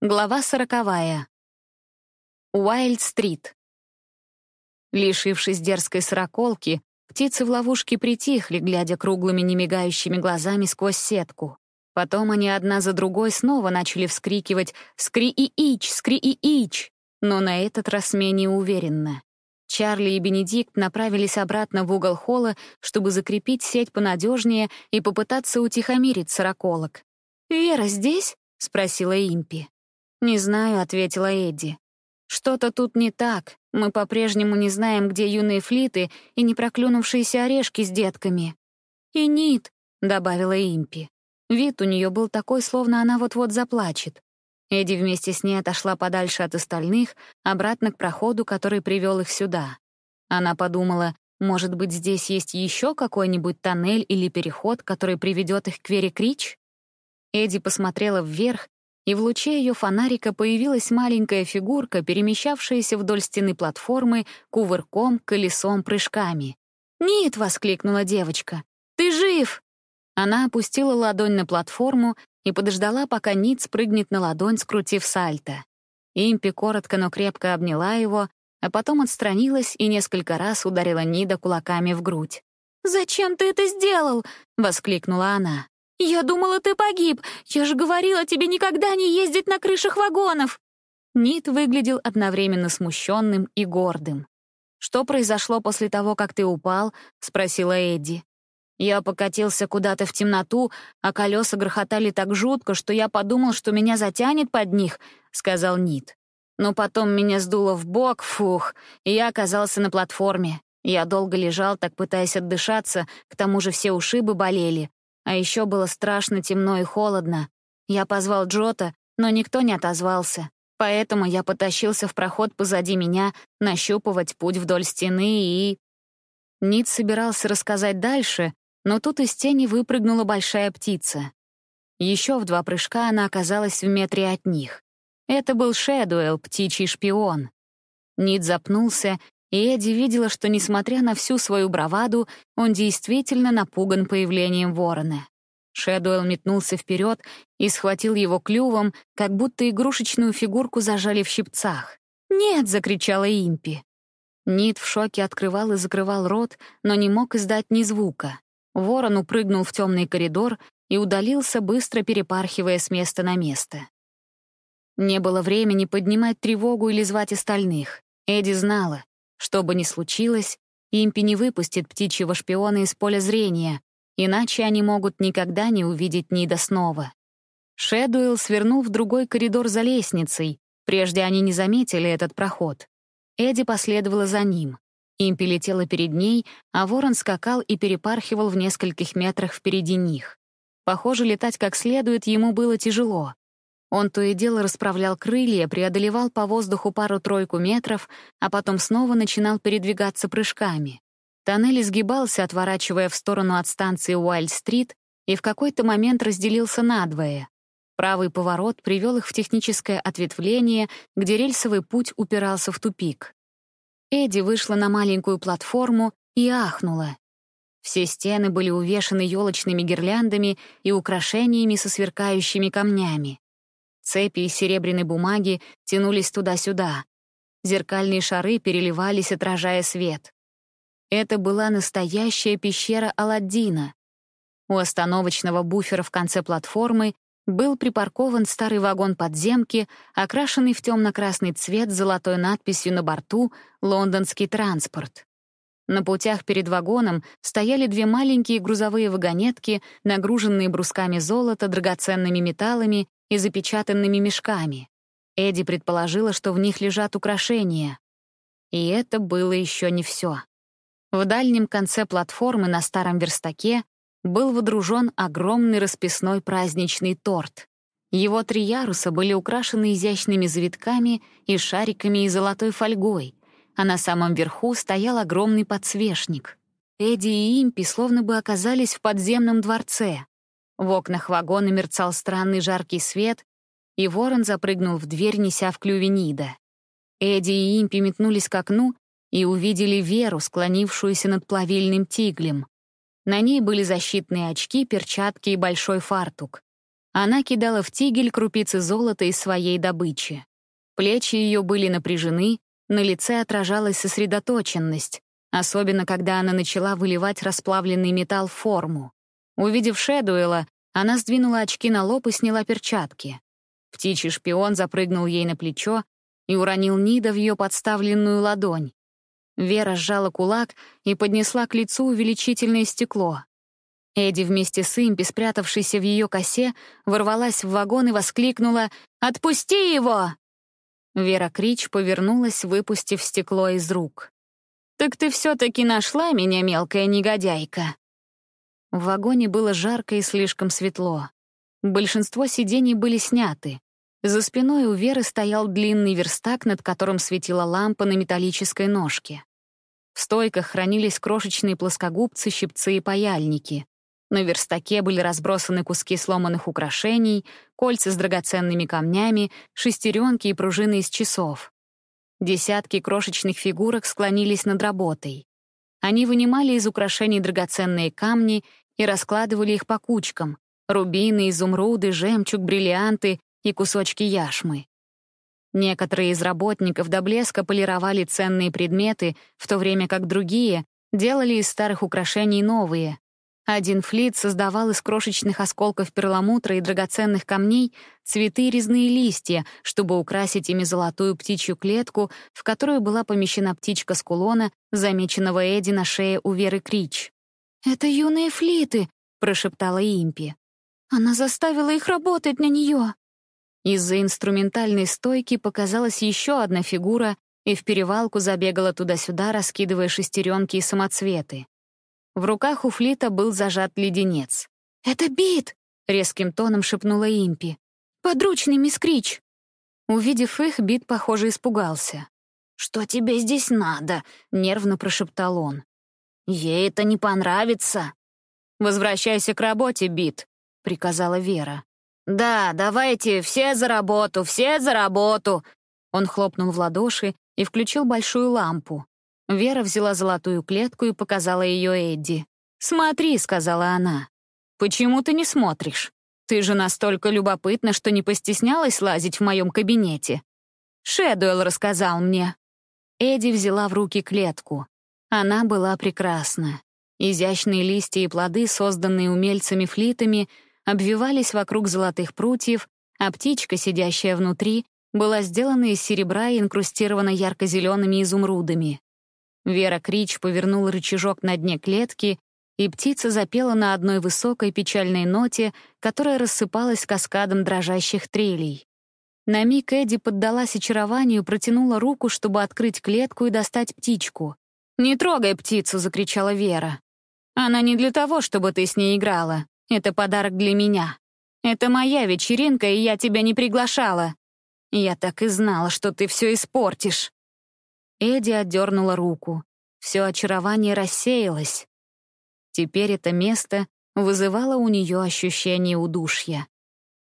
Глава сороковая. Уайльд-стрит. Лишившись дерзкой сороколки, птицы в ловушке притихли, глядя круглыми немигающими глазами сквозь сетку. Потом они одна за другой снова начали вскрикивать «Скри-и-ич! Скри-и-ич!», но на этот раз менее уверенно. Чарли и Бенедикт направились обратно в угол холла, чтобы закрепить сеть понадежнее и попытаться утихомирить сороколок. «Вера здесь?» — спросила Импи. «Не знаю», — ответила Эдди. «Что-то тут не так. Мы по-прежнему не знаем, где юные флиты и не проклюнувшиеся орешки с детками». «И Нит», — добавила Импи. Вид у нее был такой, словно она вот-вот заплачет. Эдди вместе с ней отошла подальше от остальных, обратно к проходу, который привел их сюда. Она подумала, может быть, здесь есть еще какой-нибудь тоннель или переход, который приведет их к Вере Крич? Эдди посмотрела вверх и в луче ее фонарика появилась маленькая фигурка, перемещавшаяся вдоль стены платформы кувырком, колесом, прыжками. «Нит!» — воскликнула девочка. «Ты жив!» Она опустила ладонь на платформу и подождала, пока Нит спрыгнет на ладонь, скрутив сальто. Импи коротко, но крепко обняла его, а потом отстранилась и несколько раз ударила Нида кулаками в грудь. «Зачем ты это сделал?» — воскликнула она. «Я думала, ты погиб! Я же говорила тебе никогда не ездить на крышах вагонов!» Нит выглядел одновременно смущенным и гордым. «Что произошло после того, как ты упал?» — спросила Эдди. Я покатился куда-то в темноту, а колеса грохотали так жутко, что я подумал, что меня затянет под них, — сказал Нит. Но потом меня сдуло в бок, фух, и я оказался на платформе. Я долго лежал, так пытаясь отдышаться, к тому же все ушибы болели, а еще было страшно темно и холодно. Я позвал Джота, но никто не отозвался. Поэтому я потащился в проход позади меня, нащупывать путь вдоль стены и... Нит собирался рассказать дальше, но тут из тени выпрыгнула большая птица. Еще в два прыжка она оказалась в метре от них. Это был Шэдуэлл, птичий шпион. Нит запнулся и Эдди видела, что, несмотря на всю свою браваду, он действительно напуган появлением ворона. Шэдуэлл метнулся вперед и схватил его клювом, как будто игрушечную фигурку зажали в щипцах. «Нет!» — закричала Импи. Нит в шоке открывал и закрывал рот, но не мог издать ни звука. Ворон упрыгнул в темный коридор и удалился, быстро перепархивая с места на место. Не было времени поднимать тревогу или звать остальных. Эдди знала, что бы ни случилось, импи не выпустит птичьего шпиона из поля зрения, иначе они могут никогда не увидеть Нида снова. Шэдуэлл свернул в другой коридор за лестницей, прежде они не заметили этот проход. Эдди последовала за ним. Импи летела перед ней, а ворон скакал и перепархивал в нескольких метрах впереди них. Похоже, летать как следует ему было тяжело. Он то и дело расправлял крылья, преодолевал по воздуху пару-тройку метров, а потом снова начинал передвигаться прыжками. Тоннель изгибался, отворачивая в сторону от станции Уайльд-стрит, и в какой-то момент разделился надвое. Правый поворот привел их в техническое ответвление, где рельсовый путь упирался в тупик. Эдди вышла на маленькую платформу и ахнула. Все стены были увешаны елочными гирляндами и украшениями со сверкающими камнями. Цепи из серебряной бумаги тянулись туда-сюда. Зеркальные шары переливались, отражая свет. Это была настоящая пещера Аладдина. У остановочного буфера в конце платформы был припаркован старый вагон подземки, окрашенный в темно-красный цвет с золотой надписью на борту «Лондонский транспорт». На путях перед вагоном стояли две маленькие грузовые вагонетки, нагруженные брусками золота, драгоценными металлами и запечатанными мешками. Эдди предположила, что в них лежат украшения. И это было еще не все. В дальнем конце платформы на старом верстаке был водружен огромный расписной праздничный торт. Его три яруса были украшены изящными завитками и шариками и золотой фольгой, а на самом верху стоял огромный подсвечник. Эдди и Импи словно бы оказались в подземном дворце. В окнах вагона мерцал странный жаркий свет, и ворон запрыгнул в дверь, неся в клюве Нида. Эдди и Импи метнулись к окну и увидели Веру, склонившуюся над плавильным тиглем. На ней были защитные очки, перчатки и большой фартук. Она кидала в тигель крупицы золота из своей добычи. Плечи ее были напряжены, на лице отражалась сосредоточенность, особенно когда она начала выливать расплавленный металл в форму. Увидев Шэдуэла, она сдвинула очки на лоб и сняла перчатки. Птичий шпион запрыгнул ей на плечо и уронил Нида в ее подставленную ладонь. Вера сжала кулак и поднесла к лицу увеличительное стекло. Эдди вместе с Импи, спрятавшейся в ее косе, ворвалась в вагон и воскликнула «Отпусти его!». Вера Крич повернулась, выпустив стекло из рук. «Так ты все-таки нашла меня, мелкая негодяйка?» В вагоне было жарко и слишком светло. Большинство сидений были сняты. За спиной у Веры стоял длинный верстак, над которым светила лампа на металлической ножке. В стойках хранились крошечные плоскогубцы, щипцы и паяльники. На верстаке были разбросаны куски сломанных украшений, кольца с драгоценными камнями, шестеренки и пружины из часов. Десятки крошечных фигурок склонились над работой. Они вынимали из украшений драгоценные камни и раскладывали их по кучкам — рубины, изумруды, жемчуг, бриллианты и кусочки яшмы. Некоторые из работников до блеска полировали ценные предметы, в то время как другие делали из старых украшений новые. Один флит создавал из крошечных осколков перламутра и драгоценных камней цветы и резные листья, чтобы украсить ими золотую птичью клетку, в которую была помещена птичка с кулона, замеченного Эдди на шее у Веры Крич. «Это юные флиты», — прошептала Импи. «Она заставила их работать на нее». Из-за инструментальной стойки показалась еще одна фигура и в перевалку забегала туда-сюда, раскидывая шестеренки и самоцветы. В руках у Флита был зажат леденец. «Это Бит!» — резким тоном шепнула Импи. «Подручный мисс Крич!» Увидев их, Бит, похоже, испугался. «Что тебе здесь надо?» — нервно прошептал он. «Ей это не понравится». «Возвращайся к работе, Бит», — приказала Вера. «Да, давайте, все за работу, все за работу!» Он хлопнул в ладоши и включил большую лампу. Вера взяла золотую клетку и показала ее Эдди. «Смотри», — сказала она. «Почему ты не смотришь? Ты же настолько любопытна, что не постеснялась лазить в моем кабинете». Шэдуэлл рассказал мне. Эдди взяла в руки клетку. Она была прекрасна. Изящные листья и плоды, созданные умельцами-флитами, обвивались вокруг золотых прутьев, а птичка, сидящая внутри, была сделана из серебра и инкрустирована ярко-зелеными изумрудами. Вера Крич повернула рычажок на дне клетки, и птица запела на одной высокой печальной ноте, которая рассыпалась каскадом дрожащих трелей. На миг Эдди поддалась очарованию, протянула руку, чтобы открыть клетку и достать птичку. «Не трогай птицу!» — закричала Вера. «Она не для того, чтобы ты с ней играла. Это подарок для меня. Это моя вечеринка, и я тебя не приглашала. Я так и знала, что ты все испортишь». Эдди отдернула руку. Все очарование рассеялось. Теперь это место вызывало у нее ощущение удушья.